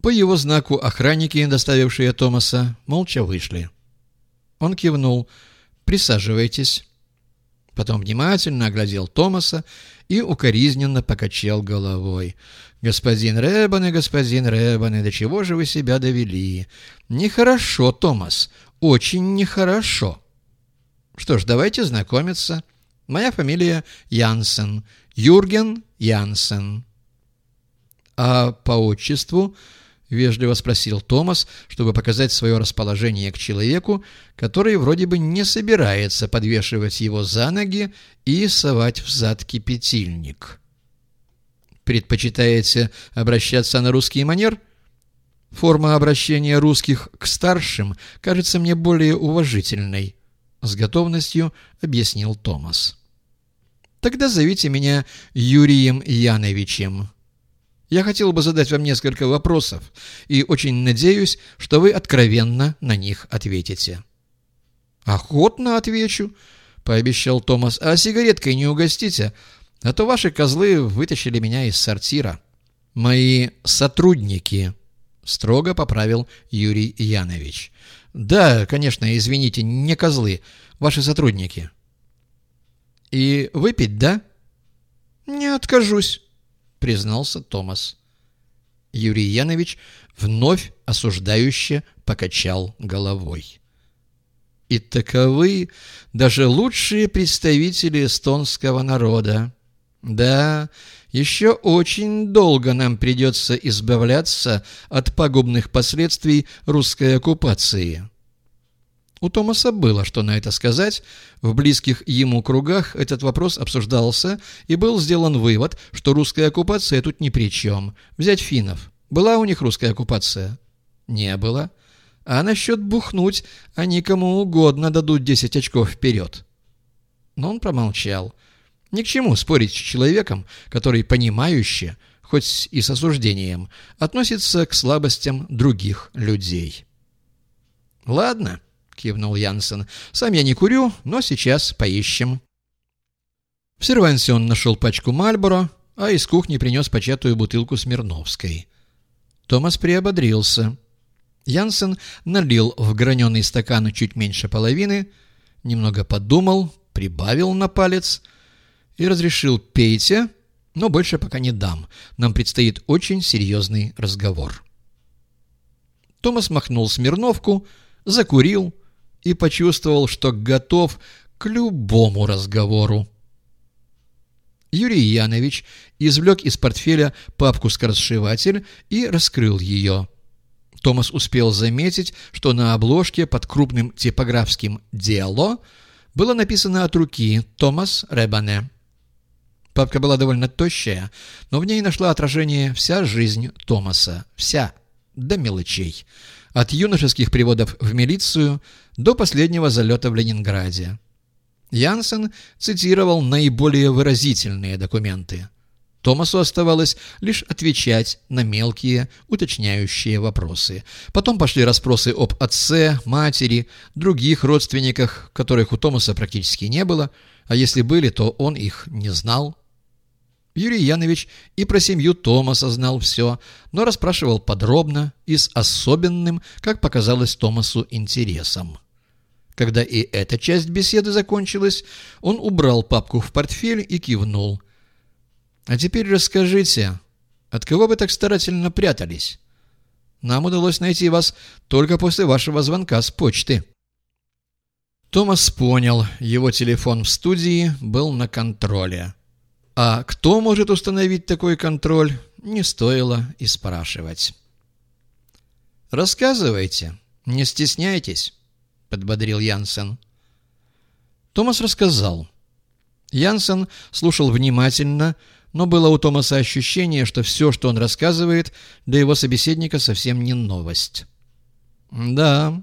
По его знаку охранники, доставившие Томаса, молча вышли. Он кивнул. «Присаживайтесь». Потом внимательно оглядел Томаса и укоризненно покачал головой. «Господин Рэббаны, господин Рэббаны, до чего же вы себя довели? Нехорошо, Томас, очень нехорошо». «Что ж, давайте знакомиться. Моя фамилия Янсен, Юрген Янсен». «А по отчеству?» — вежливо спросил Томас, чтобы показать свое расположение к человеку, который вроде бы не собирается подвешивать его за ноги и совать в зад кипятильник. «Предпочитаете обращаться на русский манер?» «Форма обращения русских к старшим кажется мне более уважительной», — с готовностью объяснил Томас. «Тогда зовите меня Юрием Яновичем». Я хотел бы задать вам несколько вопросов и очень надеюсь, что вы откровенно на них ответите». «Охотно отвечу», — пообещал Томас. «А сигареткой не угостите, а то ваши козлы вытащили меня из сортира». «Мои сотрудники», — строго поправил Юрий Янович. «Да, конечно, извините, не козлы, ваши сотрудники». «И выпить, да?» «Не откажусь». — признался Томас. Юрий Янович вновь осуждающе покачал головой. И таковы даже лучшие представители эстонского народа. Да, еще очень долго нам придется избавляться от пагубных последствий русской оккупации. У Томаса было что на это сказать. В близких ему кругах этот вопрос обсуждался, и был сделан вывод, что русская оккупация тут ни при чем. Взять финнов. Была у них русская оккупация? Не было. А насчет бухнуть они кому угодно дадут 10 очков вперед. Но он промолчал. Ни к чему спорить с человеком, который понимающе, хоть и с осуждением, относится к слабостям других людей. «Ладно», кивнул Янсен. «Сам я не курю, но сейчас поищем». В сервансе он нашел пачку Мальборо, а из кухни принес початую бутылку Смирновской. Томас приободрился. Янсен налил в граненый стакан чуть меньше половины, немного подумал, прибавил на палец и разрешил «пейте», но больше пока не дам. Нам предстоит очень серьезный разговор. Томас махнул Смирновку, закурил, и почувствовал, что готов к любому разговору. Юрий Янович извлек из портфеля папку-скоросшиватель и раскрыл ее. Томас успел заметить, что на обложке под крупным типографским «Дело» было написано от руки «Томас Ребане». Папка была довольно тощая, но в ней нашла отражение вся жизнь Томаса. Вся, до мелочей от юношеских приводов в милицию до последнего залета в Ленинграде. Янсен цитировал наиболее выразительные документы. Томасу оставалось лишь отвечать на мелкие, уточняющие вопросы. Потом пошли расспросы об отце, матери, других родственниках, которых у Томаса практически не было, а если были, то он их не знал. Юрий Янович и про семью Томаса знал все, но расспрашивал подробно и с особенным, как показалось Томасу, интересом. Когда и эта часть беседы закончилась, он убрал папку в портфель и кивнул. «А теперь расскажите, от кого вы так старательно прятались? Нам удалось найти вас только после вашего звонка с почты». Томас понял, его телефон в студии был на контроле. А кто может установить такой контроль, не стоило и спрашивать. «Рассказывайте, не стесняйтесь», — подбодрил Янсен. Томас рассказал. Янсен слушал внимательно, но было у Томаса ощущение, что все, что он рассказывает, для его собеседника совсем не новость. «Да,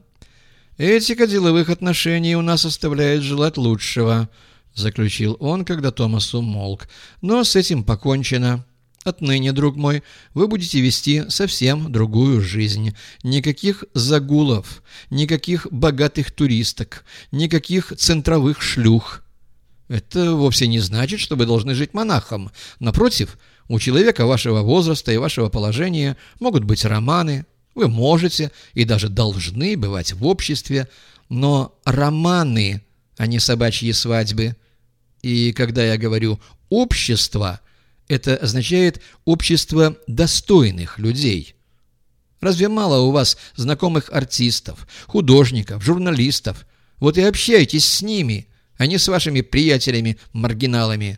этика деловых отношений у нас оставляет желать лучшего», — заключил он, когда Томас умолк. «Но с этим покончено. Отныне, друг мой, вы будете вести совсем другую жизнь. Никаких загулов, никаких богатых туристок, никаких центровых шлюх. Это вовсе не значит, что вы должны жить монахом. Напротив, У человека вашего возраста и вашего положения могут быть романы, вы можете и даже должны бывать в обществе, но романы, а не собачьи свадьбы. И когда я говорю «общество», это означает общество достойных людей. Разве мало у вас знакомых артистов, художников, журналистов? Вот и общайтесь с ними, а не с вашими приятелями-маргиналами.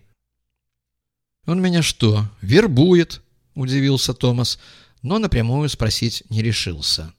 «Он меня что, вербует?» – удивился Томас, но напрямую спросить не решился.